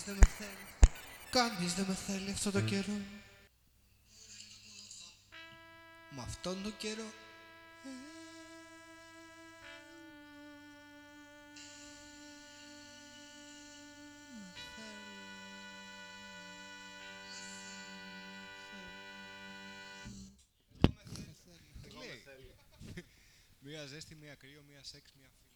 δεν με θέλει. Κανείς δεν με θέλει αυτό το καιρό. Με αυτόν τον καιρό. Μία ζέστη, μία κρύο, μία σεξ, μία φίλη.